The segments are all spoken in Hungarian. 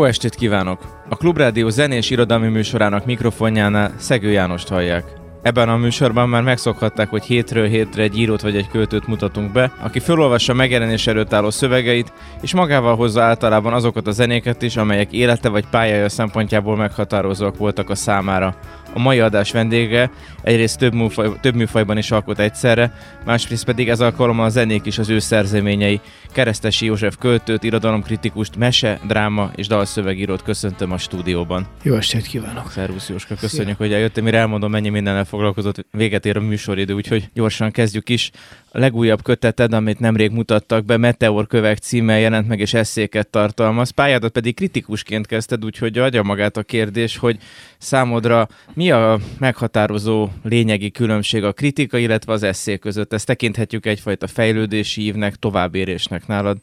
Jó estét kívánok! A Klubrádió zenés irodalmi műsorának mikrofonjánál Szegő Jánost hallják. Ebben a műsorban már megszokhatták, hogy hétről hétre egy írót vagy egy költőt mutatunk be, aki felolvassa megjelenés előtt álló szövegeit, és magával hozza általában azokat a zenéket is, amelyek élete vagy pályája szempontjából meghatározóak voltak a számára. A mai adás vendége egyrészt több, műfaj, több műfajban is alkot egyszerre, másrészt pedig ez alkalommal a zenék is az ő szerzeményei. Keresztesi József költőt, irodalomkritikust, mese, dráma és dalszövegírót köszöntöm a stúdióban. Jó estét kívánok! Szervusz Jóska, köszönjük, Szia. hogy eljöttem, mire elmondom, mennyi mindennel foglalkozott, véget ér a műsoridő, úgyhogy gyorsan kezdjük is. A legújabb köteted, amit nemrég mutattak be, Meteor kövek címmel jelent meg, és eszéket tartalmaz. Pályádat pedig kritikusként kezdted, úgyhogy adja magát a kérdés, hogy számodra mi a meghatározó lényegi különbség a kritika, illetve az eszé között? Ezt tekinthetjük egyfajta fejlődési ívnek, továbbérésnek nálad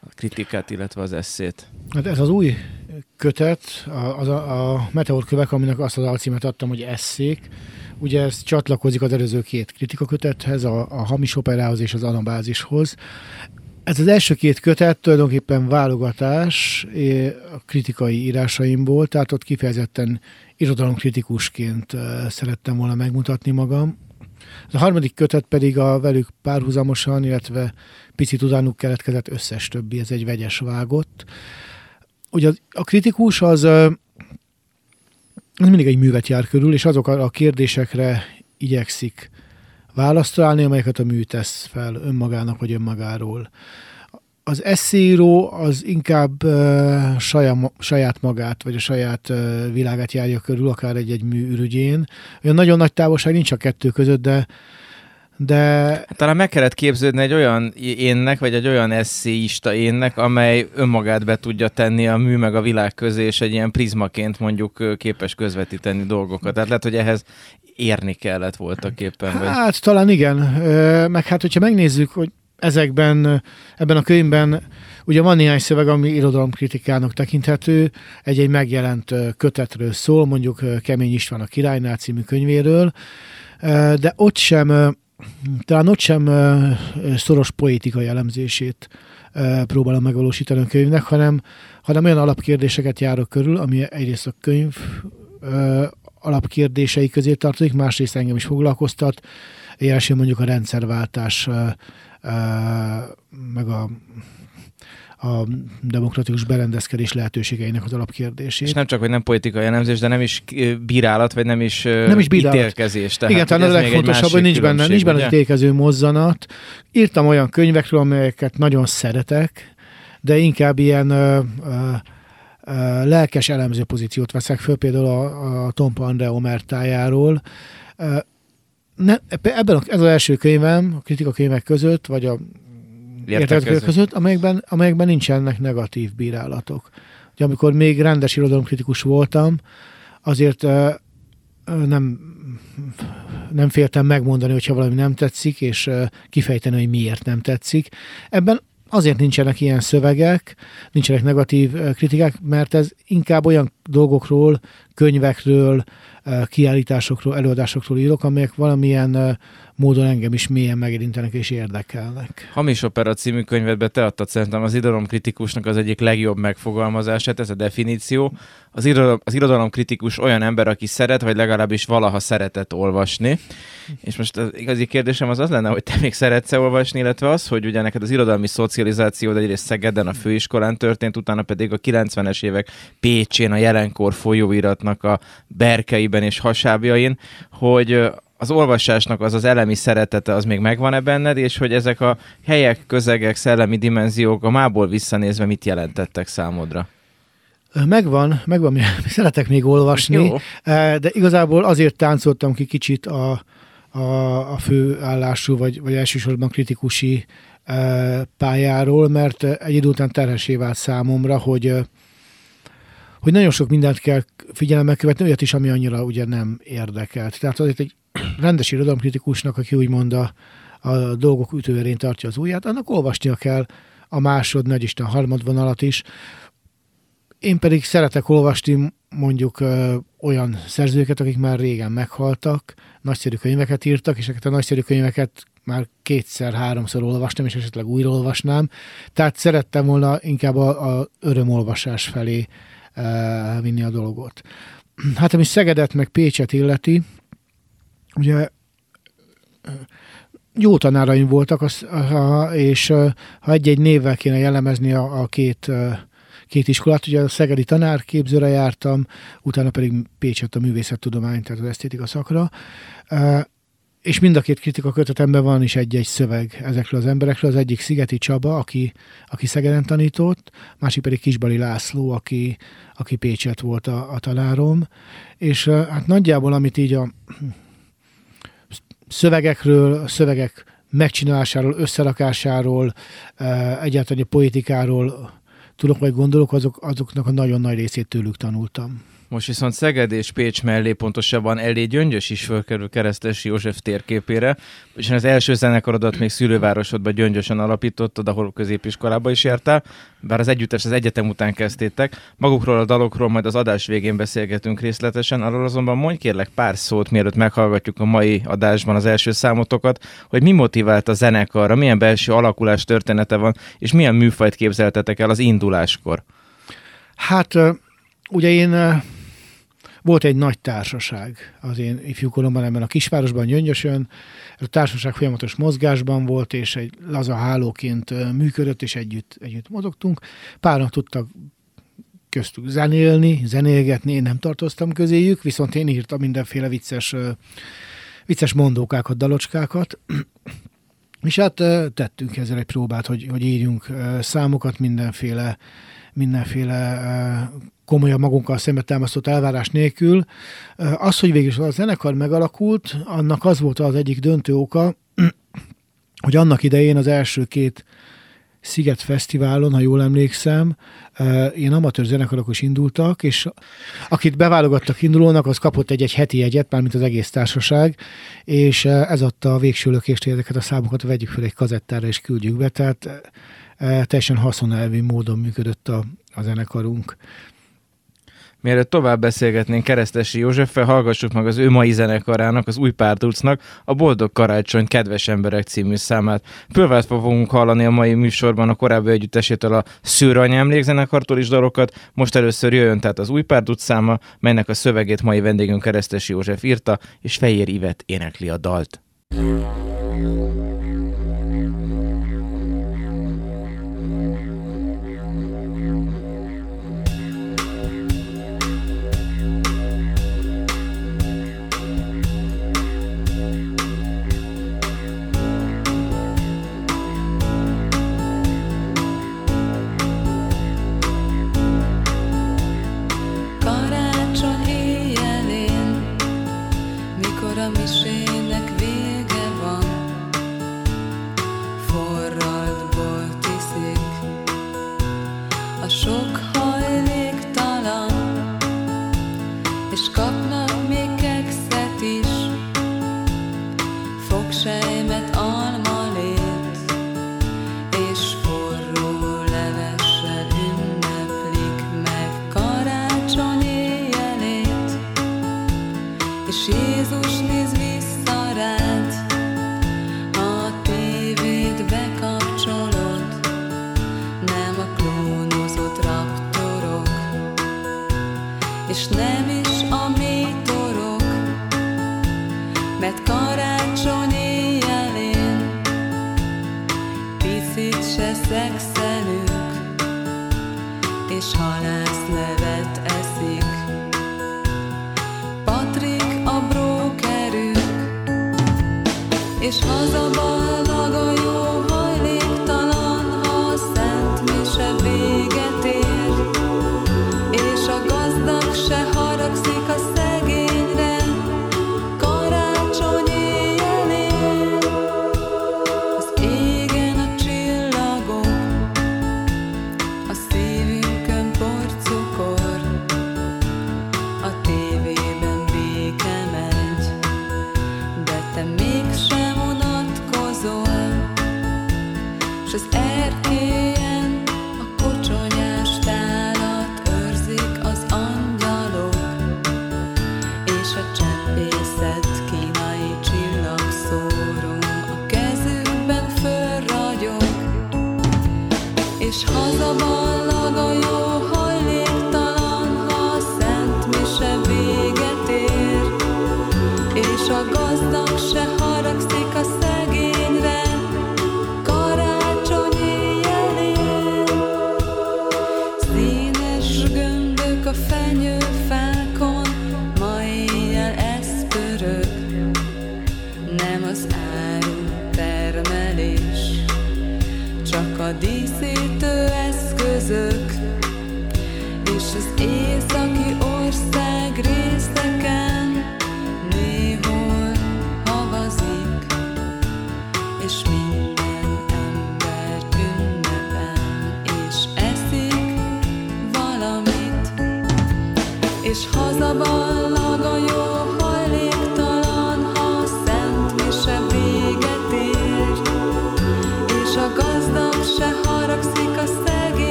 a kritikát, illetve az eszét. Hát ez az új kötet, az a, a Meteor kövek, aminek azt az alcímet adtam, hogy eszék, Ugye ez csatlakozik az előző két kritikakötethez, a, a hamis operához és az anabázishoz. Ez az első két kötet tulajdonképpen válogatás a kritikai írásaimból, tehát ott kifejezetten irodalomkritikusként szerettem volna megmutatni magam. A harmadik kötet pedig a velük párhuzamosan, illetve picit utánuk keletkezett összes többi, ez egy vegyes vágott. Ugye a kritikus az ez mindig egy művet jár körül, és azok a kérdésekre igyekszik választ találni, amelyeket a mű tesz fel önmagának vagy önmagáról. Az eszíró az inkább uh, saját, saját magát, vagy a saját uh, világát járja körül, akár egy-egy mű ürügyén. Olyan nagyon nagy távolság nincs a kettő között, de de... Talán meg kellett képződni egy olyan énnek, vagy egy olyan eszéista énnek, amely önmagát be tudja tenni a mű meg a világ közé, és egy ilyen prizmaként mondjuk képes közvetíteni dolgokat. Tehát lehet, hogy ehhez érni kellett voltak éppen. Vagy... Hát talán igen. Meg hát, hogyha megnézzük, hogy ezekben, ebben a könyvben ugye van néhány szöveg, ami irodalomkritikának tekinthető, egy-egy megjelent kötetről szól, mondjuk Kemény István a Királynál című könyvéről, de ott sem talán ott sem szoros poétikai elemzését próbálom megvalósítani a könyvnek, hanem, hanem olyan alapkérdéseket járok körül, ami egyrészt a könyv alapkérdései közé tartozik, másrészt engem is foglalkoztat, Ilyen mondjuk a rendszerváltás, meg a a demokratikus berendezkedés lehetőségeinek az alapkérdését. És nem csak, hogy nem politikai elemzés, de nem is bírálat, vagy nem is, nem is bírálat. ítélkezés. Tehát Igen, talán a legfontosabb, hogy nincs benne, nincs benne ítélkező mozzanat. Írtam olyan könyvekről, amelyeket nagyon szeretek, de inkább ilyen ö, ö, ö, lelkes elemző pozíciót veszek föl, például a, a Tompa Andrea omertájáról. Ne, ebben a, ez az első könyvem, a kritika könyvek között, vagy a értekezők között, amelyekben, amelyekben nincsenek negatív bírálatok. Ugye, amikor még rendes irodalomkritikus voltam, azért uh, nem, nem féltem megmondani, hogyha valami nem tetszik, és uh, kifejteni, hogy miért nem tetszik. Ebben azért nincsenek ilyen szövegek, nincsenek negatív kritikák, mert ez inkább olyan dolgokról, könyvekről, kiállításokról, előadásokról írok, amelyek valamilyen módon engem is mélyen megérintenek és érdekelnek. Hamis Opera című könyvedbe te adtad szerintem az irodalomkritikusnak az egyik legjobb megfogalmazását, ez a definíció. Az, irodalom, az irodalomkritikus olyan ember, aki szeret, vagy legalábbis valaha szeretett olvasni. És most az igazi kérdésem az az lenne, hogy te még szeretsz olvasni, illetve az, hogy ugye neked az irodalmi szocializáció egyrészt Szegeden a főiskolán történt, utána pedig a 90-es évek Pécsén a jelenkor folyóiratnak a berkeiben és hasábjain, hogy az olvasásnak az az elemi szeretete az még megvan-e benned, és hogy ezek a helyek, közegek, szellemi dimenziók a mából visszanézve mit jelentettek számodra? Megvan, megvan, szeretek még olvasni, Jó. de igazából azért táncoltam ki kicsit a, a, a főállású, vagy, vagy elsősorban kritikusi pályáról, mert egy idő után terhesé vált számomra, hogy hogy nagyon sok mindent kell figyelemmel követni, olyat is, ami annyira ugye nem érdekelt. Tehát azért egy rendes irodalomkritikusnak, aki úgymond a, a dolgok ütőverén tartja az ujját, annak olvasnia kell a másod, nagy Isten harmadvonalat is. Én pedig szeretek olvasni mondjuk ö, olyan szerzőket, akik már régen meghaltak, nagyszerű könyveket írtak, és ezeket a nagyszerű könyveket már kétszer, háromszor olvastam, és esetleg újra olvasnám. Tehát szerettem volna inkább a, a örömolvasás felé uh, vinni a dolgot. Hát ami Szegedet meg Pécset illeti, ugye jó tanáraim voltak, az, és ha egy-egy névvel kéne jellemezni a, a két, két iskolát, ugye a Szegedi tanárképzőre jártam, utána pedig Pécset a művészettudomány, tehát az esztétika szakra, és mind a két kritika kötetemben van is egy-egy szöveg ezekről az emberekről. Az egyik Szigeti Csaba, aki, aki Szegeden tanított, másik pedig Kisbali László, aki, aki Pécset volt a, a tanárom. És hát nagyjából, amit így a szövegekről, a szövegek megcsinálásáról, összerakásáról, egyáltalán a politikáról tudok vagy gondolok, azok, azoknak a nagyon nagy részét tőlük tanultam. Most viszont Szeged és Pécs mellé pontosabban elé Gyöngyös is fölkerül Keresztesi József térképére, és az első zenekarodat még szülővárosodban Gyöngyösen alapítottad, ahol középiskolába is jártál, bár az együttes az egyetem után kezdtétek. Magukról a dalokról majd az adás végén beszélgetünk részletesen, arról azonban mondj kérlek pár szót, mielőtt meghallgatjuk a mai adásban az első számotokat, hogy mi motivált a zenekarra, milyen belső alakulás története van, és milyen műfajt képzeltetek el az induláskor. Hát ugye én volt egy nagy társaság az én ifjúkoromban ebben a kisvárosban, Gyöngyösön. A társaság folyamatos mozgásban volt, és egy laza hálóként működött, és együtt, együtt mozogtunk. Páran tudtak köztük zenélni, zenélgetni, én nem tartoztam közéjük, viszont én írtam mindenféle vicces, vicces mondókákat, dalocskákat. És hát tettünk ezzel egy próbát, hogy, hogy írjunk számokat mindenféle, mindenféle komolyan magunkkal szembe támasztott elvárás nélkül. Az, hogy végül a zenekar megalakult, annak az volt az egyik döntő oka, hogy annak idején az első két Sziget Fesztiválon, ha jól emlékszem, ilyen amatőr zenekarok is indultak, és akit beválogattak indulónak, az kapott egy-egy heti jegyet, mármint az egész társaság, és ez adta a végső lökést, ezeket a számokat vegyük fel egy kazettára és küldjük be, tehát teljesen haszonelvi módon működött a, a zenekarunk. Mielőtt tovább beszélgetnénk Keresztesi Józseffel, hallgassuk meg az ő mai zenekarának, az új pártulcnak a Boldog Karácsony Kedves Emberek című számát. Fölváltva fogunk hallani a mai műsorban a korábbi együttesétől a Szőrany emlékzenekartól is dalokat. Most először jöjjön tehát az új pártulc száma, melynek a szövegét mai vendégünk Keresztesi József írta, és Fejér Ivet énekli a dalt.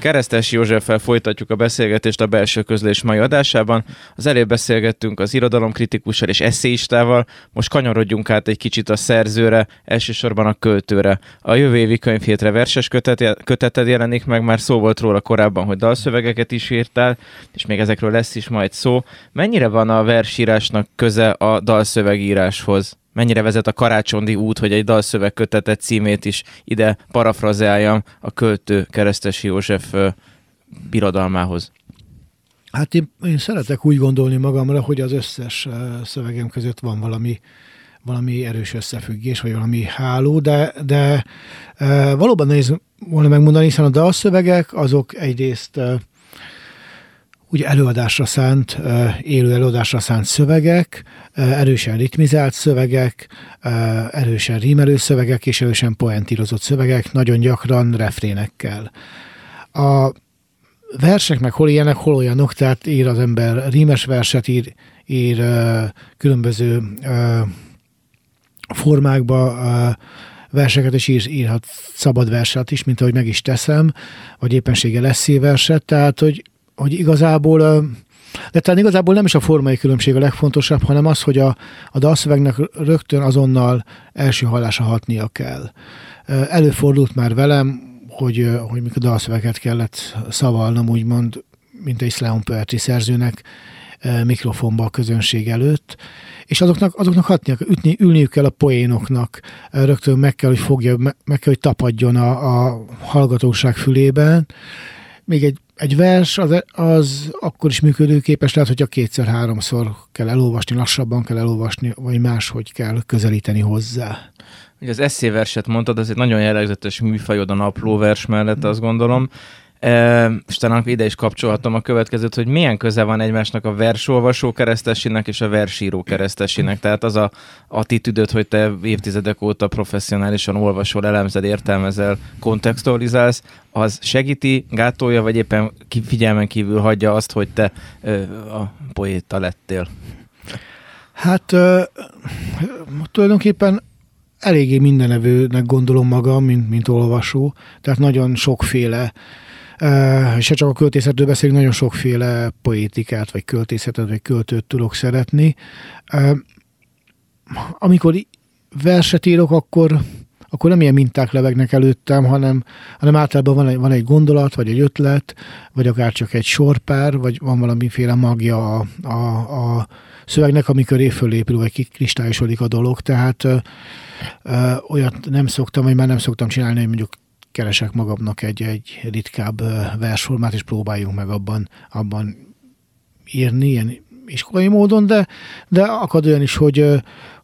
Keresztes Józseffel folytatjuk a beszélgetést a belső közlés mai adásában. Az előbb beszélgettünk az irodalomkritikussal és eszéistával, most kanyarodjunk át egy kicsit a szerzőre, elsősorban a költőre. A jövő évi könyvhétre verses kötet, köteted jelenik meg, már szó volt róla korábban, hogy dalszövegeket is írtál, és még ezekről lesz is majd szó. Mennyire van a versírásnak köze a dalszövegíráshoz? Mennyire vezet a karácsondi út, hogy egy dalszöveg kötetet címét is ide parafrazeáljam a költő Keresztesi József birodalmához? Hát én, én szeretek úgy gondolni magamra, hogy az összes szövegem között van valami valami erős összefüggés, vagy valami háló, de, de e, valóban nehéz volna megmondani, hiszen a dalszövegek azok egyrészt e, ugye előadásra szánt, élő előadásra szánt szövegek, erősen ritmizált szövegek, erősen rímelő szövegek és erősen poentírozott szövegek, nagyon gyakran refrénekkel. A versek meg hol ilyenek, hol olyanok, tehát ír az ember rímes verset, ír, ír különböző formákba verseket, és ír, írhat szabad verset is, mint ahogy meg is teszem, vagy éppensége lesz verset, tehát hogy hogy igazából de talán igazából nem is a formai különbség a legfontosabb, hanem az, hogy a, a dalszövegnek rögtön azonnal első hallása hatnia kell. Előfordult már velem, hogy, hogy mikor dalszöveget kellett szavalnom, úgymond, mint egy slam poetry szerzőnek, mikrofonba a közönség előtt, és azoknak, azoknak hatnia, ütni, ülniük kell a poénoknak, rögtön meg kell, hogy fogja, meg kell, hogy tapadjon a, a hallgatóság fülében. Még egy egy vers az, az akkor is működőképes lehet, hogyha kétszer-háromszor kell elolvasni, lassabban kell elolvasni, vagy máshogy kell közelíteni hozzá. Ugye az eszéverset mondtad, ez egy nagyon jellegzetes műfajod a napló vers mellett, azt gondolom. E, és talán ide is kapcsolhatom a következőt, hogy milyen köze van egymásnak a versolvasó keresztesének és a versíró keresztesének. Tehát az a attitűdöd, hogy te évtizedek óta professzionálisan olvasol, elemzed, értelmezel, kontextualizálsz, az segíti, gátolja, vagy éppen figyelmen kívül hagyja azt, hogy te ö, a poéta lettél? Hát ö, tulajdonképpen eléggé mindenevőnek gondolom magam, mint, mint olvasó, tehát nagyon sokféle se csak a költészetről beszélünk, nagyon sokféle poétikát, vagy költészetet, vagy költőt tudok szeretni. Amikor verset írok, akkor, akkor nem ilyen minták levegnek előttem, hanem, hanem általában van egy, van egy gondolat, vagy egy ötlet, vagy akár csak egy sorpár, vagy van valamiféle magja a, a, a szövegnek, amikor évföl épül, vagy kikristályosodik a dolog. Tehát ö, ö, olyat nem szoktam, vagy már nem szoktam csinálni, hogy mondjuk keresek magamnak egy, egy ritkább versformát, és próbáljunk meg abban, abban írni, ilyen iskolai módon, de, de akad olyan is, hogy,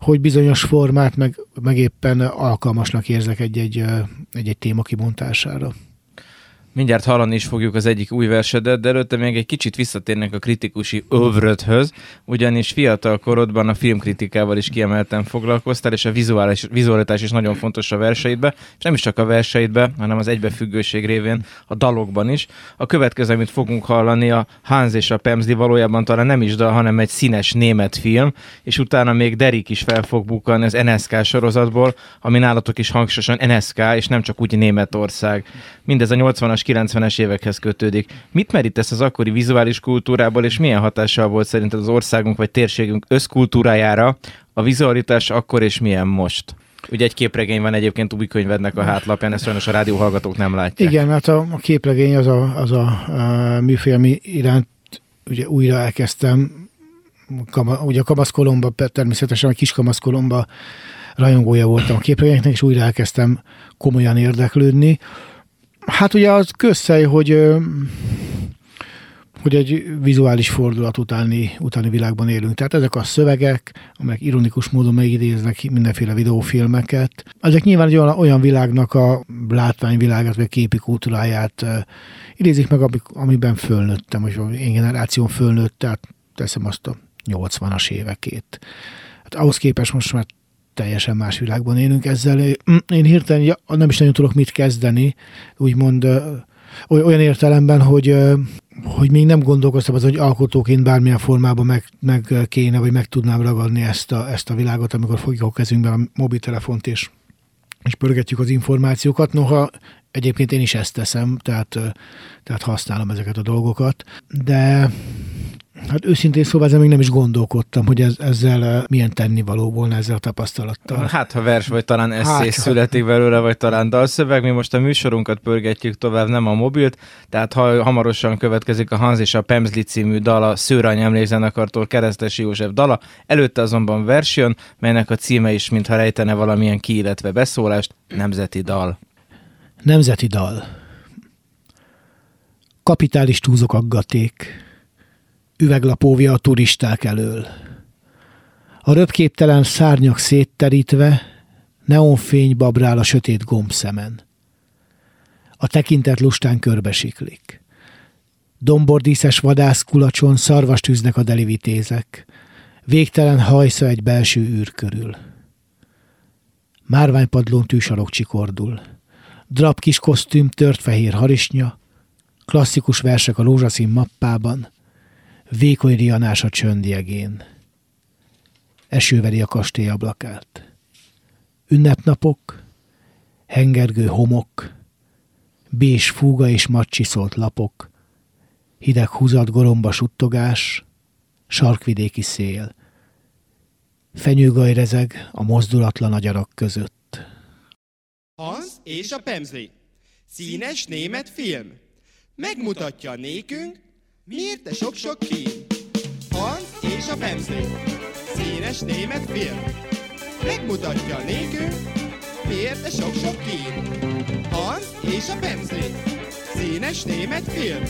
hogy bizonyos formát meg, meg éppen alkalmasnak érzek egy-egy, egy-egy téma kibontására. Mindjárt hallani is fogjuk az egyik új versedet, de előtte még egy kicsit visszatérnek a kritikusi övröthöz, ugyanis fiatal korodban a filmkritikával is kiemelten foglalkoztál, és a vizuális, vizualitás is nagyon fontos a verseidbe, és nem is csak a verseidbe, hanem az egybefüggőség révén a dalokban is. A következő, amit fogunk hallani, a Hans és a Pemsdi valójában talán nem is dal, hanem egy színes német film, és utána még Derik is fel fog bukani az NSK sorozatból, ami nálatok is hangsúlyosan NSK, és nem csak úgy Németország. Mindez a 80-as 90-es évekhez kötődik. Mit merítesz az akkori vizuális kultúrából, és milyen hatással volt szerinted az országunk vagy térségünk összkultúrájára a vizualitás akkor és milyen most? Ugye egy képregény van egyébként új könyvednek a hátlapján, ezt sajnos a rádióhallgatók nem látják. Igen, mert a, képregény az a, az a, a műfél, ami iránt ugye újra elkezdtem, kama, ugye a kamaszkolomba, természetesen a kis kamaszkolomba rajongója voltam a képregényeknek, és újra elkezdtem komolyan érdeklődni. Hát ugye az közszej, hogy hogy egy vizuális fordulat utáni, utáni világban élünk. Tehát ezek a szövegek, amelyek ironikus módon megidéznek mindenféle videófilmeket, ezek nyilván egy olyan, olyan világnak a látványvilágát, vagy képi kultúráját uh, idézik meg, amiben fölnőttem, vagy én generáción fölnőtt, tehát teszem azt a 80-as évekét. Hát ahhoz képest most már teljesen más világban élünk ezzel. Én hirtelen nem is nagyon tudok mit kezdeni, úgymond olyan értelemben, hogy, hogy még nem gondolkoztam az, hogy alkotóként bármilyen formában meg, meg kéne, vagy meg tudnám ragadni ezt a, ezt a világot, amikor fogjuk a kezünkbe a mobiltelefont, és, és pörgetjük az információkat. Noha egyébként én is ezt teszem, tehát, tehát használom ezeket a dolgokat, de Hát őszintén szóval ezzel még nem is gondolkodtam, hogy ez, ezzel milyen tennivaló volna ezzel a tapasztalattal. Hát, ha vers, vagy talán eszély hát, születik belőle, vagy talán dalszöveg. Mi most a műsorunkat pörgetjük tovább, nem a mobilt, tehát ha, hamarosan következik a Hans és a Pemzli című dal a Szőrany emlékzenekartól Keresztesi József dala. Előtte azonban vers jön, melynek a címe is, mintha rejtene valamilyen ki, illetve beszólást, Nemzeti dal. Nemzeti dal. Kapitális túzok aggaték üveglapóvja a turisták elől. A röpképtelen szárnyak szétterítve, neonfény babrál a sötét gombszemen. A tekintet lustán körbesiklik. Dombordíszes vadászkulacson szarvast üznek a delivitézek. Végtelen hajsza egy belső űr körül. Márványpadlón tűsalok csikordul. Drap kis kosztüm, tört fehér harisnya, klasszikus versek a rózsaszín mappában, Vékony rianás a csöndjegén. Esőveri a kastély ablakát. Ünnepnapok, hengergő homok, bés fúga és macsiszolt lapok, hideg húzat goromba suttogás, sarkvidéki szél. Fenyőgaj rezeg a mozdulatlan agyarak között. Hans és a Pemzli. Színes német film. Megmutatja nékünk, Miért te sok-sok kín? Hans és a Pemzli. Színes német film. Megmutatja nékünk, miért te sok-sok kín? Hans és a Pemzli. Színes német film.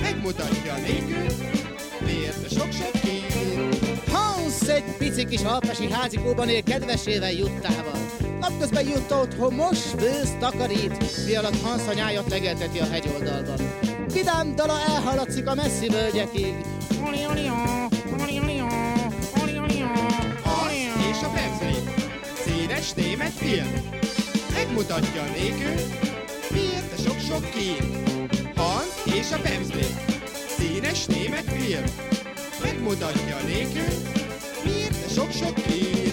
Megmutatja nékünk, miért te sok-sok kín? Hans egy pici kis alpesi házikóban él kedvesével juttával. Napközben jut otthon, most főz, takarít, mi alatt Hans anyáját legelteti a hegyoldalban vidám dala elhaladszik a messzi völgyekig. És a Pepsi, színes német film, megmutatja nékünk, miért a sok-sok kín. Hans és a Pepsi, színes német film, megmutatja nékünk, miért a sok-sok kín.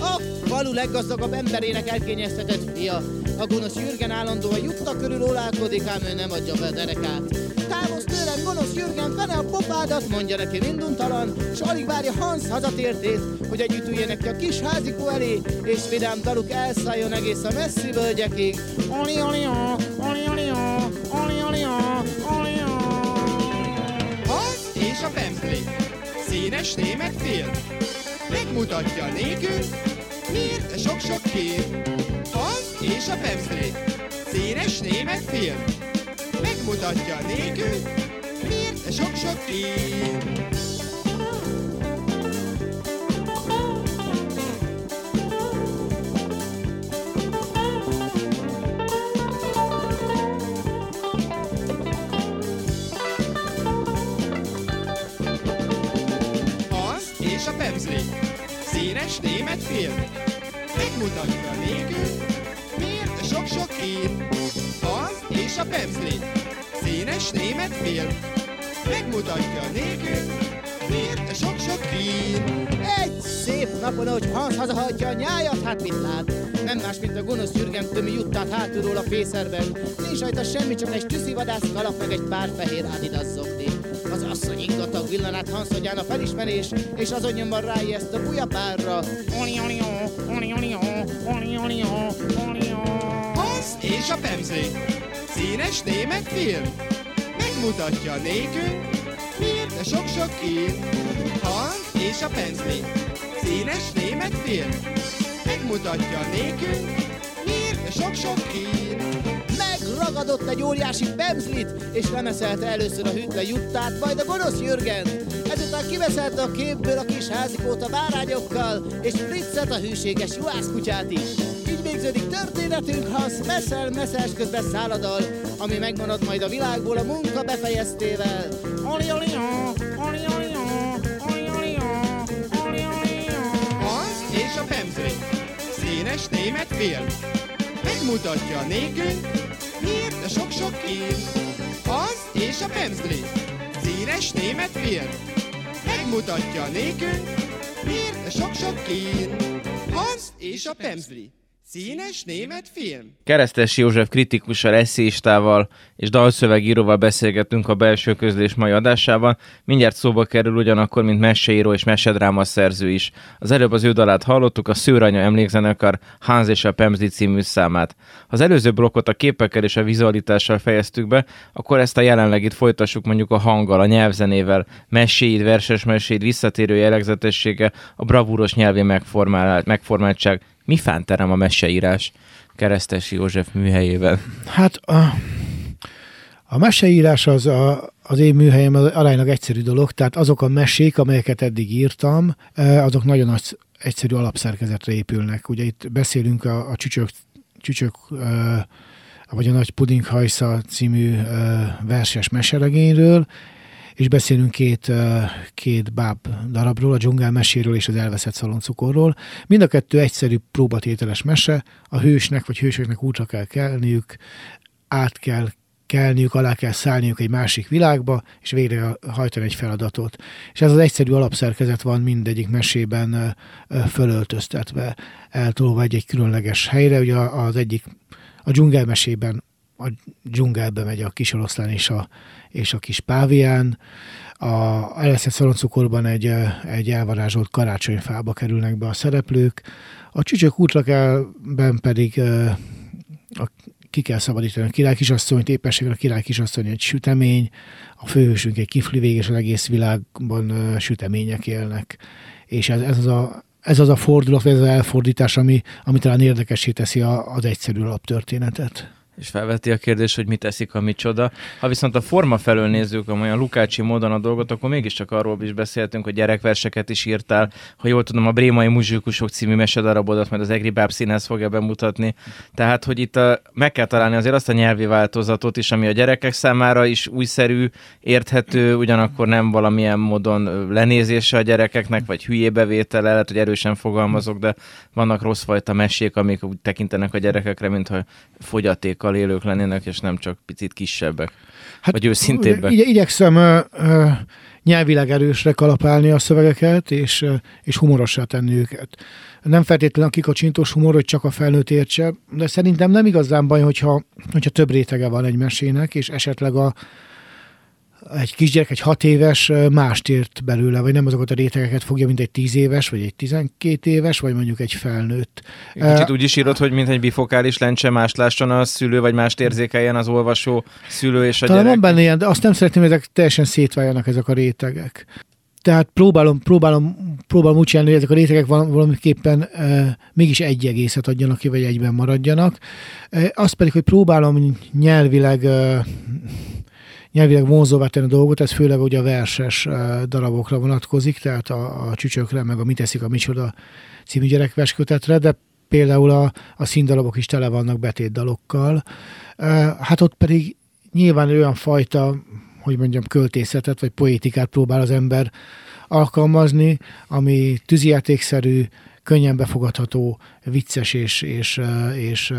A falu leggazdagabb emberének elkényeztetett fia, a gonosz Jürgen állandóan jutta körül ólálkodik, ám ő nem adja be a derekát. Távozz tőlem, gonosz Jürgen, fene a popádat, mondja neki minduntalan, s alig várja Hans hazatértét, hogy együtt üljenek ki a kis házikó elé, és vidám daluk elszálljon egész a messzi völgyekig. Oli, oli, oli, oli, oli, oli, oli, Hans és a Pempli, színes német film, megmutatja nékünk, miért sok-sok kép és a Pepsi. Színes német film. Megmutatja nékünk, miért sok-sok kép. És a Pemsli, színes német film. Megmutatja nékünk, miért a sok-sok hír. Egy szép napon, hogy Hans hazahagyja a nyájat, hát mit lát? Nem más, mint a gonosz Jürgen tömi juttát hátulról a fészerben. Nincs rajta semmi, csak egy tűzivadász kalap, meg egy pár fehér adidas zokni. Az asszony ingatag villanát Hans agyán a felismerés, és azon nyomban ráijeszt a buja párra. Oli, oli, ó, oli, oli, ó, oli, oli, ó, oli, ó. Hans és a Pemsli, színes német film. Megmutatja nékünk, miért a sok-sok kín. Hans és a Pemsli, színes német film. Megmutatja nékünk, miért a sok-sok kín. Megragadott egy óriási bemzlit, és lemeszelte először a hűtlen juttát, majd a gonosz Jürgen. Ezután kiveszelte a képből a kis házikót a bárányokkal, és Fritzet a hűséges juhászkutyát is. Így végződik történetünk, ha messzel messzes közben száladal, ami megmarad majd a világból a munka befejeztével. Oli, oli, oli, oli. Hans és a Pemsli, színes német film. Megmutatja nékünk, miért a sok-sok kín. Hans és a Pemsli, színes német film. Megmutatja nékünk, miért a sok-sok kín. Hans és a Pemsli, színes német film. Keresztes József kritikussal, eszéistával és dalszövegíróval beszélgetünk a belső közlés mai adásában. Mindjárt szóba kerül ugyanakkor, mint meseíró és mesedráma szerző is. Az előbb az ő dalát hallottuk, a Szőranya emlékzenekar Hans és a Pemzli című számát. Ha az előző blokkot a képekkel és a vizualitással fejeztük be, akkor ezt a jelenlegit folytassuk mondjuk a hanggal, a nyelvzenével, meséid, verses meséid, visszatérő jellegzetessége, a bravúros nyelvi megformáltság, mi fánterem a meseírás Keresztes József műhelyében? Hát a, a meseírás az a, az én műhelyem az aránylag egyszerű dolog, tehát azok a mesék, amelyeket eddig írtam, azok nagyon nagy, egyszerű alapszerkezetre épülnek. Ugye itt beszélünk a, a csücsök, csücsök vagy a Nagy Pudinghajsza című verses meseregényről, és beszélünk két, két báb darabról, a dzsungel meséről és az elveszett szaloncukorról. Mind a kettő egyszerű próbatételes mese, a hősnek vagy hősöknek útra kell kelniük, át kell kelniük, alá kell szállniuk egy másik világba, és végre hajtani egy feladatot. És ez az egyszerű alapszerkezet van mindegyik mesében fölöltöztetve, eltolva egy-egy különleges helyre. Ugye az egyik, a dzsungelmesében a dzsungelbe megy a kis oroszlán és a, és a kis pávián. A eleszett szaloncukorban egy, egy elvarázsolt karácsonyfába kerülnek be a szereplők. A csücsök útrakelben pedig a, ki kell szabadítani a király kisasszonyt, éppességre a király kisasszony egy sütemény, a főhősünk egy kifli és az egész világban sütemények élnek. És ez, ez az a ez az a fordulat, ez az elfordítás, ami, ami talán érdekesé teszi az egyszerű alaptörténetet és felveti a kérdés, hogy mit teszik a micsoda. Ha viszont a forma felől nézzük olyan Lukácsi módon a dolgot, akkor mégiscsak arról is beszéltünk, hogy gyerekverseket is írtál. Ha jól tudom, a Brémai Muzsikusok című mesedarabodat majd az Egri Báb színház fogja bemutatni. Tehát, hogy itt a, meg kell találni azért azt a nyelvi változatot is, ami a gyerekek számára is újszerű, érthető, ugyanakkor nem valamilyen módon lenézése a gyerekeknek, vagy hülyébevétele, lehet, hogy erősen fogalmazok, de vannak rosszfajta mesék, amik úgy tekintenek a gyerekekre, mintha fogyaték szándékkal élők lennének, és nem csak picit kisebbek, hát, vagy őszintébbek. Igy- igyekszem uh, uh, nyelvileg erősre kalapálni a szövegeket, és, uh, és humorossá tenni őket. Nem feltétlenül a kikacsintós humor, hogy csak a felnőtt értse, de szerintem nem igazán baj, hogyha, hogyha több rétege van egy mesének, és esetleg a, egy kisgyerek, egy hat éves mást ért belőle, vagy nem azokat a rétegeket fogja, mint egy tíz éves, vagy egy tizenkét éves, vagy mondjuk egy felnőtt. Kicsit úgy is írod, hogy mint egy bifokális lencse más lásson a szülő, vagy mást érzékeljen az olvasó szülő és a Talán gyerek. van benne ilyen, de azt nem szeretném, hogy ezek teljesen szétváljanak ezek a rétegek. Tehát próbálom, próbálom, próbálom úgy csinálni, hogy ezek a rétegek valamiképpen e, mégis egy egészet adjanak ki, vagy egyben maradjanak. E, azt pedig, hogy próbálom nyelvileg e, nyelvileg vonzóvá tenni a dolgot, ez főleg ugye a verses darabokra vonatkozik, tehát a, a csücsökre, meg a Mit teszik a micsoda című gyerekverskötetre, de például a, a színdarabok is tele vannak betétdalokkal. Hát ott pedig nyilván olyan fajta, hogy mondjam, költészetet vagy poétikát próbál az ember alkalmazni, ami tűzijátékszerű, könnyen befogadható, vicces, és, és, és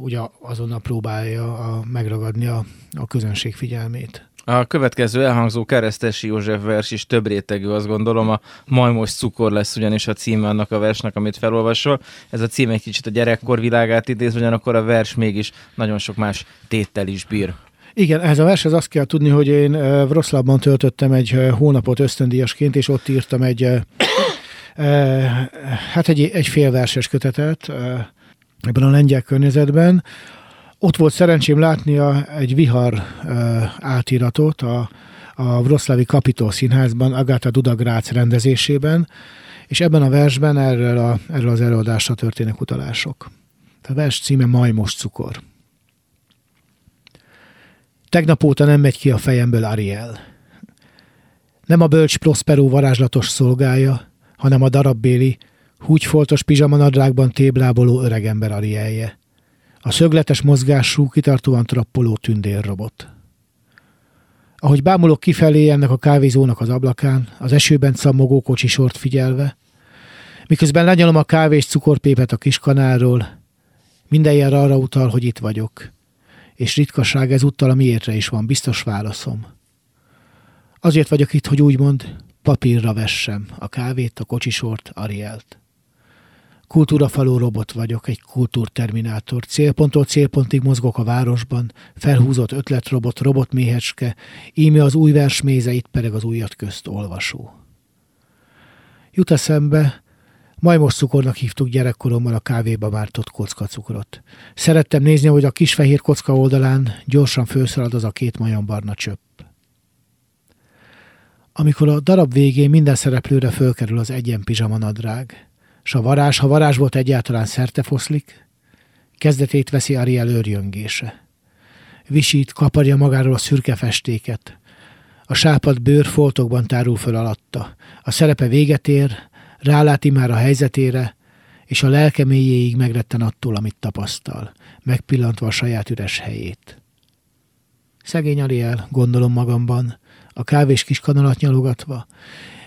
ugye azonnal próbálja a, megragadni a, a közönség figyelmét. A következő elhangzó Keresztesi József vers is több rétegű, azt gondolom. A Majmos cukor lesz ugyanis a címe annak a versnek, amit felolvasol. Ez a cím egy kicsit a gyerekkor világát idéz, ugyanakkor a vers mégis nagyon sok más téttel is bír. Igen, ez a vershez azt kell tudni, hogy én Wroclawban töltöttem egy hónapot ösztöndíjasként, és ott írtam egy, hát egy, egy félverses kötetet ebben a lengyel környezetben. Ott volt szerencsém látni a, egy vihar átiratot a, a Wroclawi Kapitol Színházban, Agáta Dudagrác rendezésében, és ebben a versben erről, a, erről az előadásra történnek utalások. A vers címe Majmos cukor. Tegnap óta nem megy ki a fejemből Ariel. Nem a bölcs Prospero varázslatos szolgája, hanem a darabbéli, húgyfoltos pizsamanadrágban tébláboló öregember Arielje. A szögletes mozgású, kitartóan trappoló tündérrobot. Ahogy bámulok kifelé ennek a kávézónak az ablakán, az esőben cammogó kocsisort figyelve, miközben lenyalom a kávés cukorpépet a kiskanáról, minden jel arra utal, hogy itt vagyok, és ritkaság ezúttal a miértre is van, biztos válaszom. Azért vagyok itt, hogy úgymond papírra vessem a kávét, a kocsisort, Arielt. Kultúrafaló robot vagyok, egy kultúrterminátor. Célponttól célpontig mozgok a városban, felhúzott ötletrobot, robotméhecske, íme az új versmézeit, pedig az újat közt olvasó. Jut eszembe, Majmos cukornak hívtuk gyerekkoromban a kávéba mártott kockacukrot. Szerettem nézni, hogy a kis fehér kocka oldalán gyorsan főszalad az a két majombarna csöpp. Amikor a darab végén minden szereplőre fölkerül az egyen pizsamanadrág, s a varázs, ha varázs volt egyáltalán foszlik, kezdetét veszi Ariel őrjöngése. Visít, kaparja magáról a szürke festéket. A sápad bőr foltokban tárul föl alatta. A szerepe véget ér, ráláti már a helyzetére, és a lelke mélyéig megretten attól, amit tapasztal, megpillantva a saját üres helyét. Szegény Ariel, gondolom magamban, a kávés kis kanalat nyalogatva,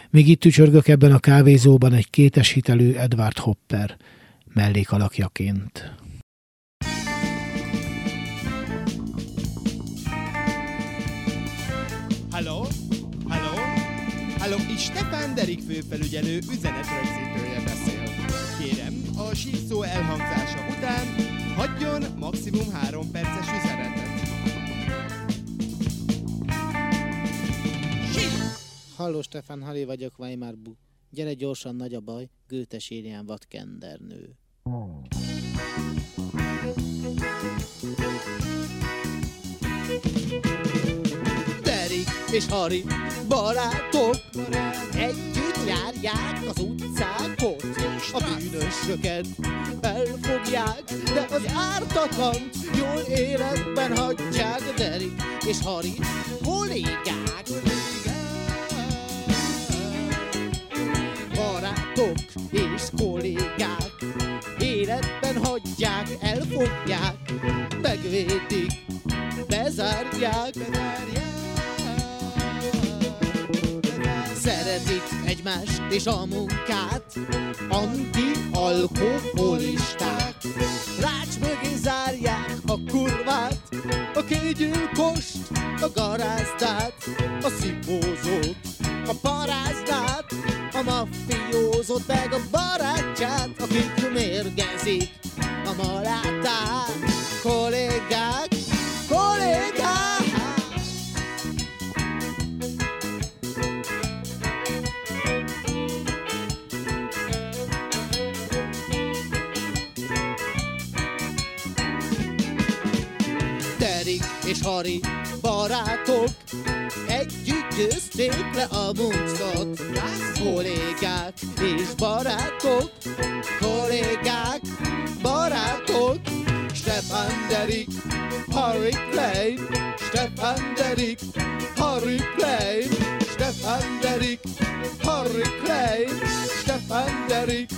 még itt tücsörgök ebben a kávézóban egy kétes hitelű Edward Hopper mellékalakjaként. Halló? Halló? Halló, itt Stefan Derik főfelügyelő üzenetrögzítője beszél. Kérem, a síszó elhangzása után hagyjon maximum három perces üzenetet. Halló, Stefan Hali vagyok, Bu. Gyere gyorsan, nagy a baj, Gőtes írján vadkendernő. Terik és Hari, barátok, együtt járják az utcákot, a bűnösöket elfogják, de az ártatlant jól életben hagyják. Derik és Hari, kollégák, barátok és kollégák. Életben hagyják, elfogják, megvédik, bezárják, Szeretik egymást és a munkát, anti-alkoholisták. Rács mögé zárják a kurvát, a kégyilkost, a garázdát, a szipózót, a parázdát, a maffiózót, meg a barátját, akik mérgezik a malátát. Kollégák, kollégák! Derik és Hari barátok Együtt győzték le a muncot Kollégák és barátok Kollégák, barátok. Stefan Derik, Harry Klein. Stefan Derik, Harry Klein. Stefan Derik, Harry Klein. Stefan Derik,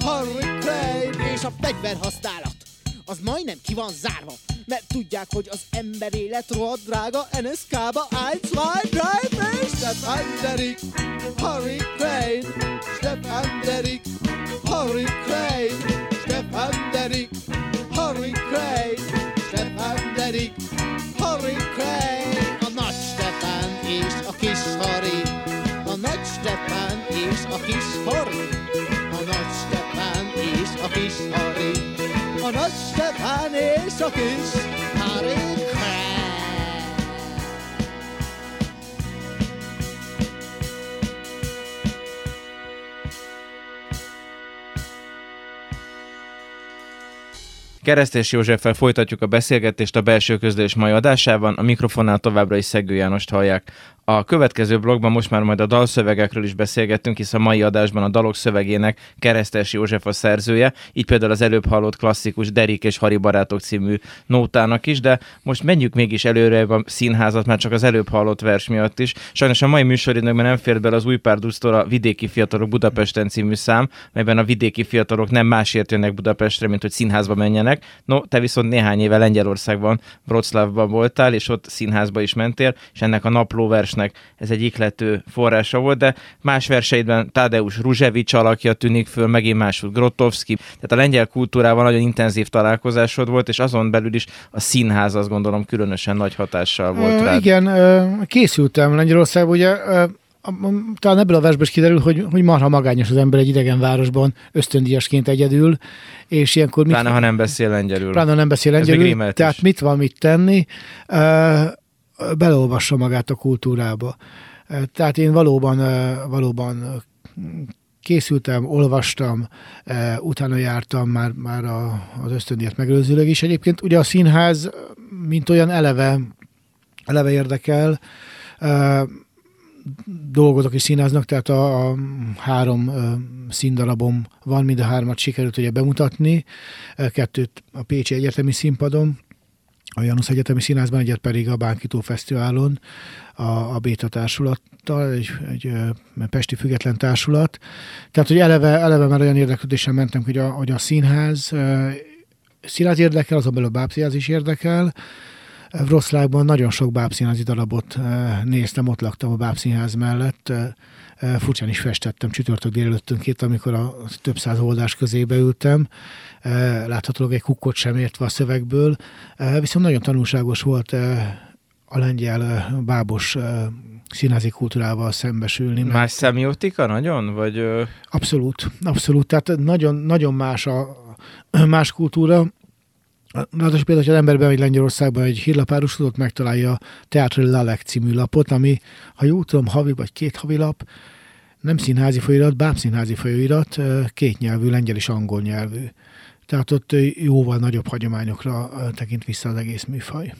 Harry Klein. És a fegyverhasználat az majdnem ki van zárva. Mert tudják, hogy az ember élet rohadt drága NSK-ba 1, 2, 3, Stefan Derik, Harry Crane, Stefan Derik, Harry Crane, Stefan Derik, Harry Crane, Stefan Derik, Harry Crane. A nagy Stefan és a kis Harry, a nagy Stefan és a kis Harry, a nagy Stefan és a kis Harry, a nagy Stefan és a kis Harry Keresztes Józseffel folytatjuk a beszélgetést a belső közlés mai adásában. A mikrofonnál továbbra is Szegő Jánost hallják. A következő blogban most már majd a dalszövegekről is beszélgettünk, hisz a mai adásban a dalok szövegének Keresztes József a szerzője, így például az előbb hallott klasszikus Derik és Hari Barátok című nótának is, de most menjünk mégis előre a színházat, már csak az előbb hallott vers miatt is. Sajnos a mai műsoridőkben nem fér bele az új a Vidéki Fiatalok Budapesten című szám, melyben a vidéki fiatalok nem másért jönnek Budapestre, mint hogy színházba menjenek. No, te viszont néhány éve Lengyelországban, Wroclawban voltál, és ott színházba is mentél, és ennek a naplóversnek ez egy iklető forrása volt, de más verseidben Tadeusz Ruzsevics alakja tűnik föl, megint máshogy Grotowski. Tehát a lengyel kultúrával nagyon intenzív találkozásod volt, és azon belül is a színház azt gondolom különösen nagy hatással volt Ö, rád. Igen, készültem Lengyelországban, ugye talán ebből a versből is kiderül, hogy, hogy marha magányos az ember egy idegen városban, ösztöndíjasként egyedül, és ilyenkor mit, Pláne, ha nem beszél lengyelül. pláne nem beszél lengyelül, tehát is. mit van mit tenni, beleolvassa magát a kultúrába. Tehát én valóban, valóban készültem, olvastam, utána jártam már, már a, az ösztöndíjat megelőzőleg is. Egyébként ugye a színház, mint olyan eleve, eleve érdekel, dolgozok is színháznak, tehát a, a három ö, színdarabom van, mind a hármat sikerült ugye bemutatni, kettőt a Pécsi Egyetemi Színpadon, a Janusz Egyetemi Színházban, egyet pedig a Bánkító Fesztiválon a, a Béta Társulattal, egy, egy Pesti Független Társulat. Tehát, hogy eleve, eleve már olyan érdeklődésen mentem, hogy a, hogy a színház színház érdekel, azon belül a bábszínház is érdekel, Wroclawban nagyon sok bábszínházi darabot eh, néztem, ott laktam a bábszínház mellett. Eh, eh, Furcsán is festettem csütörtök délelőttönként, amikor a több száz oldás közébe ültem. Eh, Láthatólag egy kukkot sem értve a szövegből. Eh, Viszont nagyon tanulságos volt eh, a lengyel eh, bábos eh, színházi kultúrával szembesülni. mert- Más szemiotika nagyon? Vagy Abszolút, abszolút. Tehát nagyon, nagyon más a más kultúra. Ráadásul például, hogy az ember bemegy Lengyelországba egy hírlapárusot, ott megtalálja a Teatro Lalek című lapot, ami, ha jól tudom, havi vagy két havi lap, nem színházi folyóirat, bábszínházi folyóirat, ö, két nyelvű, lengyel és angol nyelvű. Tehát ott jóval nagyobb hagyományokra tekint vissza az egész műfaj.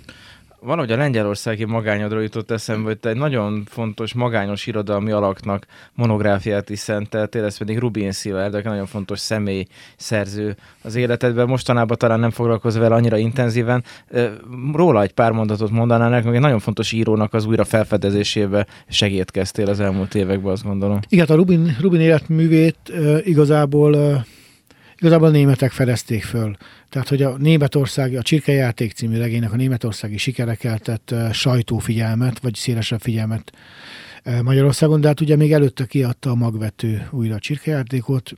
Valahogy a lengyelországi magányodról jutott eszembe, hogy te egy nagyon fontos magányos irodalmi alaknak monográfiát is szenteltél, ez pedig Rubin Szilárd, aki nagyon fontos személy szerző az életedben. Mostanában talán nem foglalkozol vele annyira intenzíven. Róla egy pár mondatot mondanál nekünk, egy nagyon fontos írónak az újra felfedezésébe segítkeztél az elmúlt években, azt gondolom. Igen, a Rubin, Rubin életművét igazából igazából a németek fedezték föl. Tehát, hogy a Németországi, a Csirkejáték című regénynek a németországi sikere keltett uh, sajtófigyelmet, vagy szélesebb figyelmet Magyarországon, de hát ugye még előtte kiadta a magvető újra a Csirkejátékot,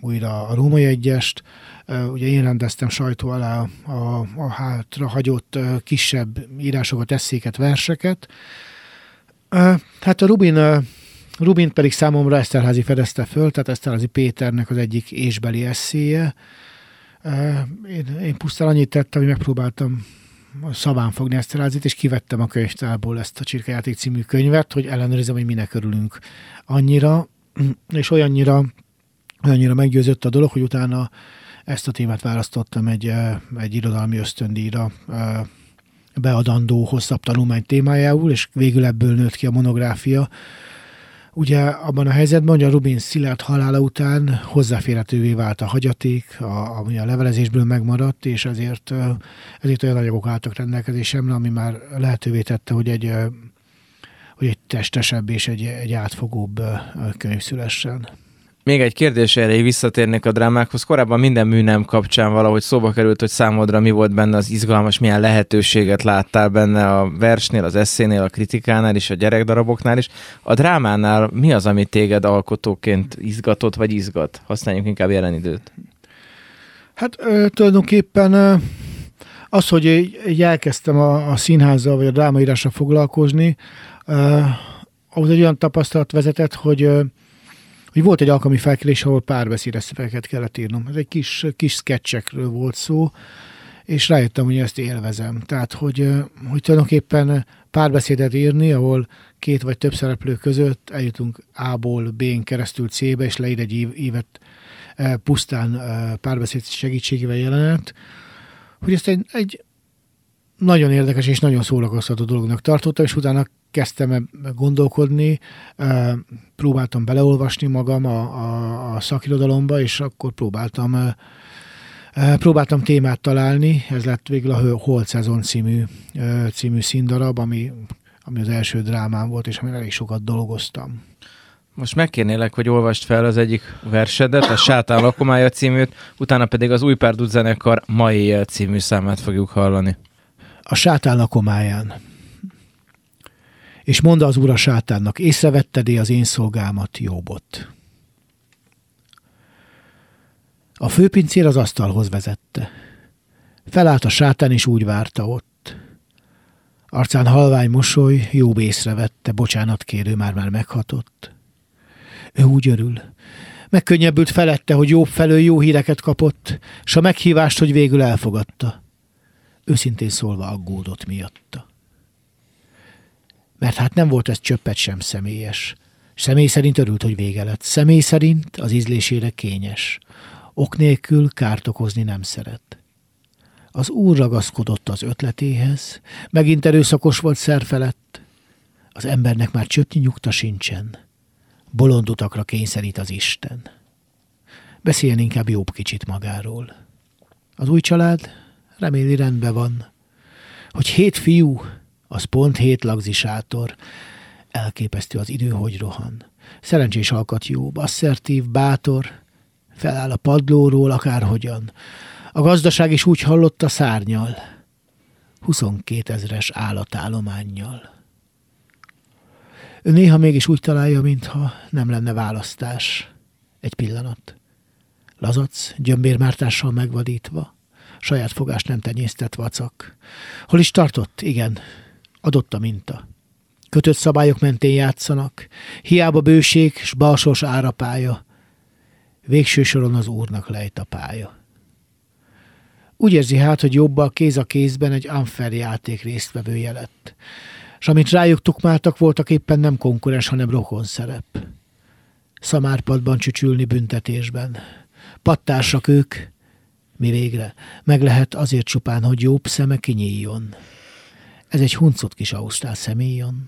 újra a Római Egyest, ugye én rendeztem sajtó alá a, a hátra hagyott kisebb írásokat, eszéket, verseket. Hát a Rubin uh, Rubin pedig számomra Eszterházi fedezte föl, tehát Eszterházi Péternek az egyik ésbeli eszéje. Én, én pusztán annyit tettem, hogy megpróbáltam szaván fogni Eszterházit, és kivettem a könyvtárból ezt a Csirkejáték című könyvet, hogy ellenőrizem, hogy minek örülünk annyira, és olyannyira, olyannyira meggyőzött a dolog, hogy utána ezt a témát választottam egy, egy irodalmi ösztöndíjra beadandó hosszabb tanulmány témájául, és végül ebből nőtt ki a monográfia. Ugye abban a helyzetben, hogy a Rubin Szilárd halála után hozzáférhetővé vált a hagyaték, a, ami a levelezésből megmaradt, és ezért, ezért olyan anyagok álltak rendelkezésemre, ami már lehetővé tette, hogy egy, hogy egy testesebb és egy, egy átfogóbb könyv szülessen. Még egy kérdés erre visszatérnék a drámákhoz. Korábban minden műnem kapcsán valahogy szóba került, hogy számodra mi volt benne az izgalmas, milyen lehetőséget láttál benne a versnél, az eszénél, a kritikánál és a gyerekdaraboknál is. A drámánál mi az, ami téged alkotóként izgatott vagy izgat? Használjunk inkább jelen időt. Hát ö, tulajdonképpen ö, az, hogy így elkezdtem a, a színházzal vagy a drámaírásra foglalkozni, ö, ahhoz egy olyan tapasztalat vezetett, hogy hogy volt egy alkalmi felkérés, ahol párbeszédes szövegeket kellett írnom. Ez egy kis, kis sketchekről volt szó, és rájöttem, hogy ezt élvezem. Tehát, hogy, hogy tulajdonképpen párbeszédet írni, ahol két vagy több szereplő között eljutunk A-ból B-n keresztül C-be, és leír egy évet pusztán párbeszéd segítségével jelenet, hogy ezt egy, egy nagyon érdekes és nagyon szórakoztató dolognak tartottam, és utána kezdtem gondolkodni, próbáltam beleolvasni magam a, a, a szakirodalomba, és akkor próbáltam próbáltam témát találni, ez lett végül a Holt Szezon című, című színdarab, ami, ami az első drámám volt, és amin elég sokat dolgoztam. Most megkérnélek, hogy olvast fel az egyik versedet, a Sátán lakomája címűt, utána pedig az Új Párdut zenekar mai című számát fogjuk hallani. A Sátán lakomáján. És mondta az úr a sátánnak, észrevetted az én szolgámat, Jobbot. A főpincér az asztalhoz vezette. Felállt a sátán, és úgy várta ott. Arcán halvány mosoly, Jobb észrevette, bocsánat kérő már-már meghatott. Ő úgy örül. Megkönnyebbült felette, hogy Jobb felől jó híreket kapott, s a meghívást, hogy végül elfogadta. Őszintén szólva aggódott miatta mert hát nem volt ez csöppet sem személyes. Személy szerint örült, hogy vége lett. Személy szerint az ízlésére kényes. Ok nélkül kárt okozni nem szeret. Az úr ragaszkodott az ötletéhez, megint erőszakos volt szerfelett. Az embernek már csöpnyi nyugta sincsen. Bolond utakra kényszerít az Isten. Beszéljen inkább jobb kicsit magáról. Az új család reméli rendben van, hogy hét fiú, az pont hét lagzisátor. Elképesztő az idő, hogy rohan. Szerencsés alkat jó, asszertív, bátor, feláll a padlóról akárhogyan. A gazdaság is úgy hallotta szárnyal. 22 ezres állatállományjal. Ő néha mégis úgy találja, mintha nem lenne választás. Egy pillanat. Lazac, gyömbérmártással megvadítva, saját fogást nem tenyésztett vacak. Hol is tartott? Igen, Adott a minta. Kötött szabályok mentén játszanak, hiába bőség s balsos árapája. Végső soron az úrnak lejt a pálya. Úgy érzi hát, hogy jobbal kéz a kézben egy unfair játék résztvevője lett. S amit rájuk tukmáltak, voltak éppen nem konkurens, hanem rokon szerep. Szamárpadban csücsülni büntetésben. Pattársak ők, mi végre, meg lehet azért csupán, hogy jobb szeme kinyíljon. Ez egy huncut kis ausztrál személyon.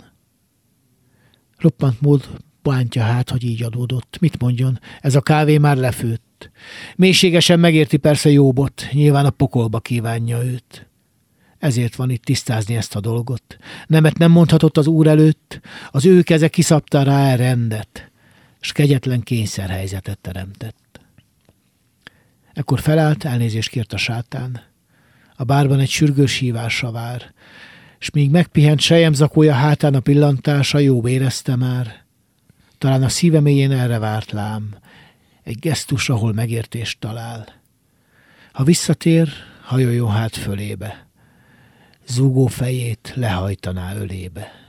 Roppant mód bántja hát, hogy így adódott. Mit mondjon? Ez a kávé már lefőtt. Mélységesen megérti persze Jóbot, nyilván a pokolba kívánja őt. Ezért van itt tisztázni ezt a dolgot. Nemet nem mondhatott az úr előtt, az ő keze kiszabta rá rendet, s kegyetlen kényszerhelyzetet teremtett. Ekkor felállt, elnézést kért a sátán. A bárban egy sürgős hívásra vár s míg megpihent sejemzakója hátán a pillantása, jó érezte már. Talán a szíve mélyén erre várt lám, egy gesztus, ahol megértést talál. Ha visszatér, hajoljon hát fölébe, zúgó fejét lehajtaná ölébe.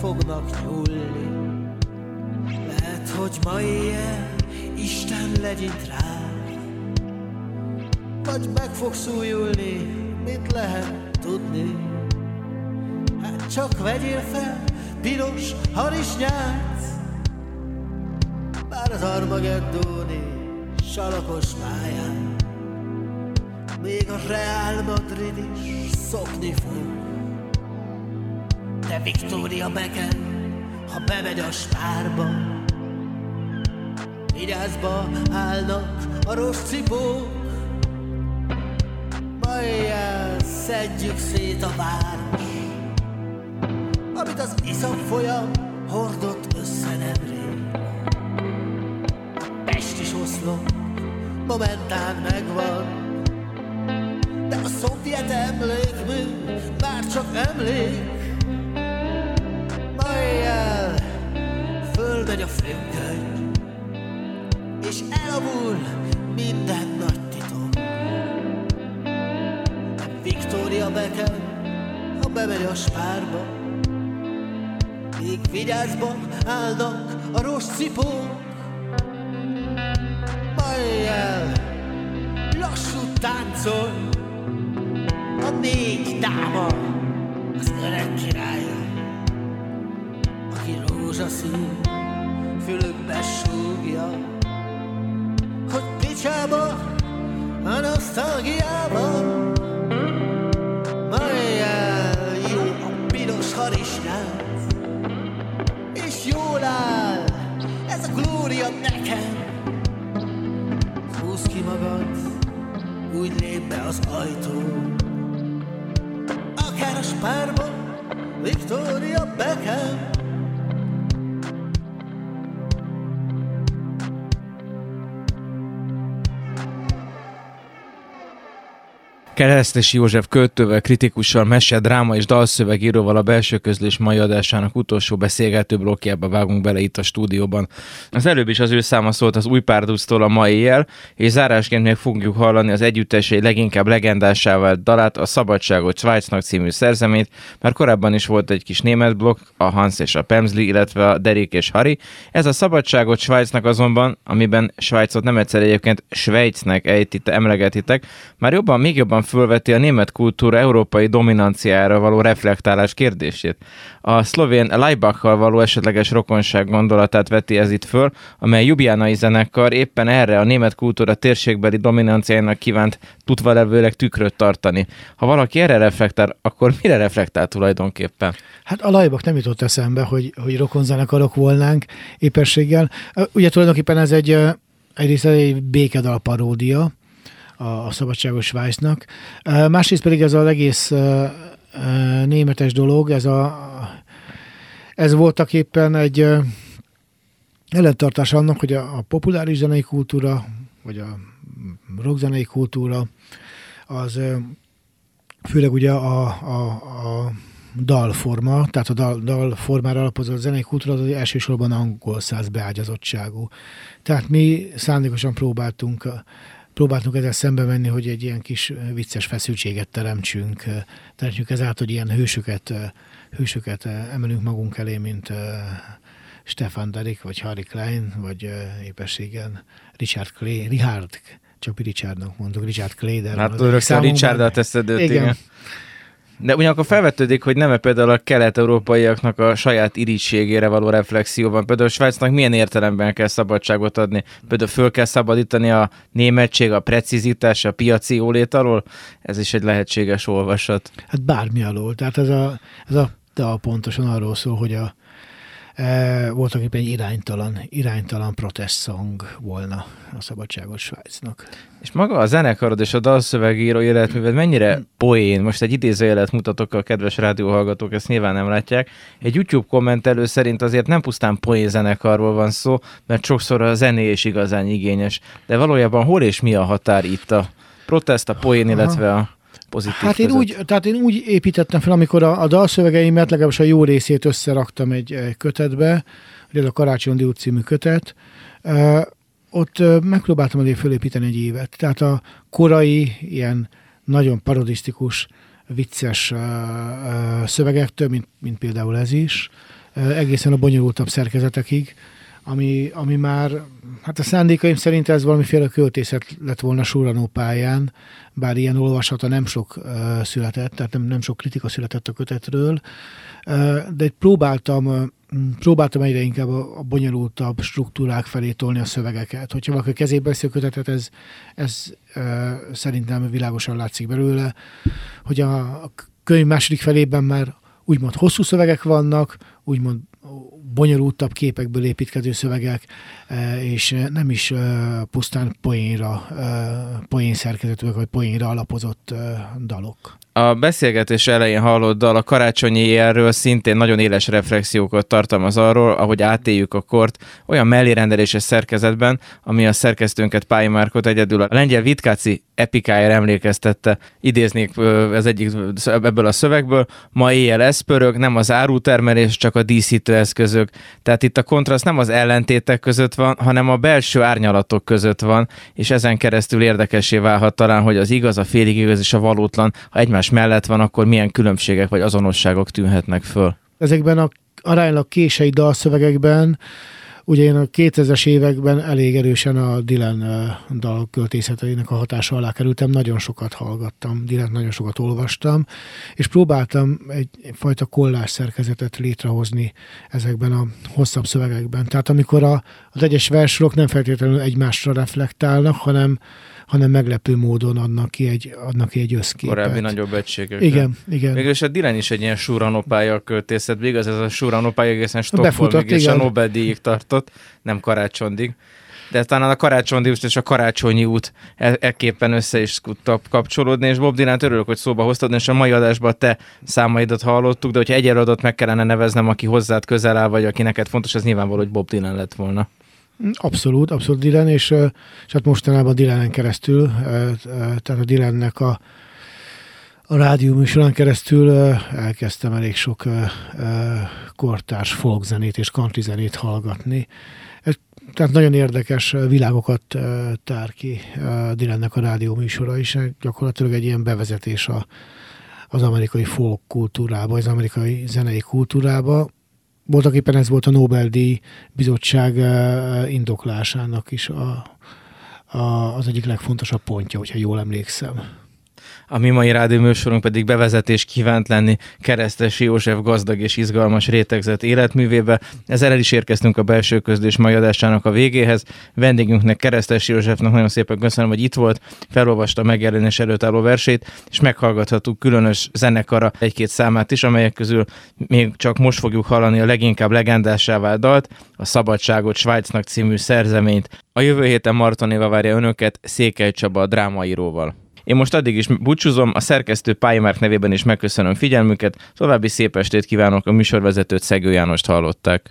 Fognak nyúlni. Lehet, hogy ma ilyen Isten legyint rá, vagy meg fogsz újulni, mit lehet tudni. Hát csak vegyél fel piros harisnyát, bár az Armageddóni salakos pályán, még a Real Madrid is szokni fog de Viktória Beckham, ha bemegy a spárba, Vigyázba állnak a rossz cipók, szedjük szét a város, amit az iszap folyam hordott össze nemrég. Pest is oszlop, momentán megvan, de a szovjet emlékmű már csak emlék. Fölmegy a filmkönyv, és elavul minden nagy titok. Victoria Beckham, ha bemegy a spárba, még vigyázba állnak a rossz cipók. Ma éjjel lassú táncol, a négy dáma, az öreg királya, aki rózsaszín fülükbe súgja, hogy picsába, a nosztalgiába, jó a piros harisnyát, és jól áll ez a glória nekem. Húzd ki magad, úgy lép be az ajtón, akár a spárba, Victoria Beckham. Keresztes József költővel, kritikussal, mese, dráma és dalszövegíróval a belső közlés mai adásának utolsó beszélgető blokkjába vágunk bele itt a stúdióban. Az előbb is az ő száma szólt az új párductól a mai éjjel, és zárásként még fogjuk hallani az együttesé leginkább legendásá vált dalát, a Szabadságot Svájcnak című szerzemét, már korábban is volt egy kis német blokk, a Hans és a Pemsli, illetve a Derik és Hari. Ez a Szabadságot Svájcnak azonban, amiben Svájcot nem egyszer egyébként Svájcnak ejtite, emlegetitek, már jobban, még jobban fölveti a német kultúra európai dominanciára való reflektálás kérdését. A szlovén Leibakkal való esetleges rokonság gondolatát veti ez itt föl, amely Jubjánai zenekar éppen erre a német kultúra térségbeli dominanciájának kívánt tudva levőleg tükröt tartani. Ha valaki erre reflektál, akkor mire reflektál tulajdonképpen? Hát a lajbak nem jutott eszembe, hogy, hogy rokonzenekarok volnánk épességgel. Ugye tulajdonképpen ez egy, egyrészt egy békedal paródia, a, a szabadságos Svájcnak. Másrészt pedig ez az egész németes dolog, ez, a, ez voltak éppen egy ellentartás annak, hogy a, a populáris zenei kultúra, vagy a rockzenei kultúra, az főleg ugye a, a, a dalforma, tehát a dal, dalformára alapozott zenei kultúra az elsősorban angol száz beágyazottságú. Tehát mi szándékosan próbáltunk próbáltunk ezzel szembe menni, hogy egy ilyen kis vicces feszültséget teremtsünk, teremtsünk ezáltal, hogy ilyen hősöket, hősöket emelünk magunk elé, mint Stefan Derek, vagy Harry Klein, vagy épességen Richard Clay, Richard, csak Richardnak mondok, Richard Clay, de Hát rögtön Richardat teszed őt, igen. igen. De ugyanakkor felvetődik, hogy nem -e például a kelet-európaiaknak a saját irítségére való reflexió van. Például a Svájcnak milyen értelemben kell szabadságot adni? Például föl kell szabadítani a németség, a precizitás, a piaci jólét alól? Ez is egy lehetséges olvasat. Hát bármi alól. Tehát ez a, ez a de pontosan arról szól, hogy a, voltak éppen egy iránytalan, iránytalan protest song volna a szabadságos Svájcnak. És maga a zenekarod és a dalszövegíró életműved mennyire poén, most egy idézőjelet mutatok a kedves rádióhallgatók, ezt nyilván nem látják. Egy YouTube kommentelő szerint azért nem pusztán poén zenekarról van szó, mert sokszor a zené is igazán igényes. De valójában hol és mi a határ itt a protest, a poén, illetve a pozitív Hát én úgy, tehát én úgy építettem fel, amikor a, a dalszövegeimet legalábbis a jó részét összeraktam egy, kötetbe, ez a Karácsony Dió című kötet, uh, ott uh, megpróbáltam azért fölépíteni egy évet. Tehát a korai, ilyen nagyon parodisztikus, vicces uh, uh, szövegektől, mint, mint például ez is, uh, egészen a bonyolultabb szerkezetekig, ami, ami már, hát a szándékaim szerint ez valamiféle költészet lett volna Suranó pályán, bár ilyen olvasata nem sok uh, született, tehát nem, nem sok kritika született a kötetről, uh, de próbáltam, uh, próbáltam egyre inkább a, bonyolultabb struktúrák felé tolni a szövegeket. Hogyha valaki kezébe veszi a kötetet, ez, ez uh, szerintem világosan látszik belőle, hogy a, a könyv második felében már úgymond hosszú szövegek vannak, úgymond bonyolultabb képekből építkező szövegek, és nem is pusztán poénra, poén szerkezetűek, vagy poénra alapozott dalok. A beszélgetés elején hallott dal a karácsonyi éjjelről szintén nagyon éles reflexiókat tartalmaz arról, ahogy átéljük a kort olyan mellérendeléses szerkezetben, ami a szerkesztőnket Pályi Márkot egyedül a lengyel Vitkáci epikájára emlékeztette. Idéznék az egyik ebből a szövegből, ma éjjel ez nem az árutermelés, csak a díszítő eszközök. Tehát itt a kontraszt nem az ellentétek között van, hanem a belső árnyalatok között van, és ezen keresztül érdekessé válhat talán, hogy az igaz, a félig igaz és a valótlan, ha egymás mellett van, akkor milyen különbségek vagy azonosságok tűnhetnek föl. Ezekben a aránylag kései dalszövegekben Ugye én a 2000-es években elég erősen a Dylan dal költészeteinek a hatása alá kerültem, nagyon sokat hallgattam, Dylan nagyon sokat olvastam, és próbáltam egyfajta kollás szerkezetet létrehozni ezekben a hosszabb szövegekben. Tehát amikor a, az egyes versorok nem feltétlenül egymásra reflektálnak, hanem hanem meglepő módon adnak ki egy, adnak ki egy összképet. Korábbi nagyobb egységek. Igen, igen. Mégis a Dylan is egy ilyen súranopája költészet, igaz, ez a súranopája egészen Stockholmig és a Nobel-díjig tartott, nem karácsondig. De talán a karácsonyi út és a karácsonyi út ekképpen össze is tudtak kapcsolódni, és Bob Dylan örülök, hogy szóba hoztad, és a mai adásban te számaidat hallottuk, de hogyha egy előadót meg kellene neveznem, aki hozzád közel áll, vagy aki neked fontos, az nyilvánvaló, hogy Bob Dylan lett volna. Abszolút, abszolút Dylan, és, és hát mostanában Dylanen keresztül, tehát a Dylannek a, a rádió műsorán keresztül elkezdtem elég sok kortárs folkzenét és country zenét hallgatni. Tehát nagyon érdekes világokat tár ki Dylannek a rádió műsora is, gyakorlatilag egy ilyen bevezetés a, az amerikai folk kultúrába, az amerikai zenei kultúrába, voltak éppen ez volt a Nobel-díj bizottság eh, indoklásának is a, a, az egyik legfontosabb pontja, hogyha jól emlékszem. A mi mai rádióműsorunk pedig bevezetés kívánt lenni Keresztesi József gazdag és izgalmas rétegzett életművébe. Ezzel el is érkeztünk a belső közlés mai adásának a végéhez. Vendégünknek Keresztesi Józsefnek nagyon szépen köszönöm, hogy itt volt, felolvasta megjelenés előtt álló versét, és meghallgathattuk különös zenekara egy-két számát is, amelyek közül még csak most fogjuk hallani a leginkább legendássá vált dalt, a Szabadságot Svájcnak című szerzeményt. A jövő héten Martonéva várja önöket Székely Csaba drámaíróval. Én most addig is búcsúzom, a szerkesztő Pályamárk nevében is megköszönöm figyelmüket, további szép estét kívánok, a műsorvezetőt Szegő Jánost hallották.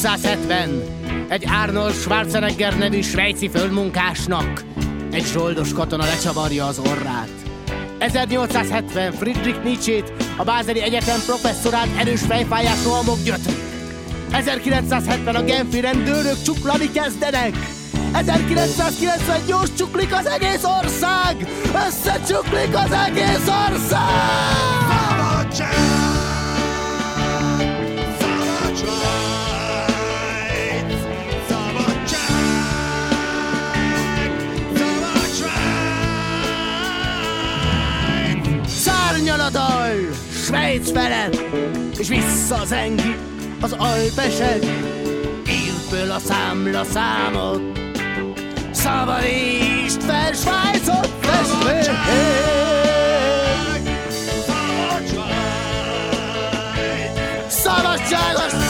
1770 egy Arnold Schwarzenegger nevű svájci fölmunkásnak egy zsoldos katona lecsavarja az orrát. 1870 Friedrich Nietzsét, a Bázeli Egyetem professzorát erős fejfájás rohamok gyötrik. 1970 a Genfi rendőrök csuklani kezdenek. 1998 csuklik az egész ország! Összecsuklik az egész ország! Szárnyal a dal, Svájc felett, és visszazengi az alpesek. Írd föl a számla számot, szabadítsd fel Svájcot, festmény! Szabadságos Svájcnak!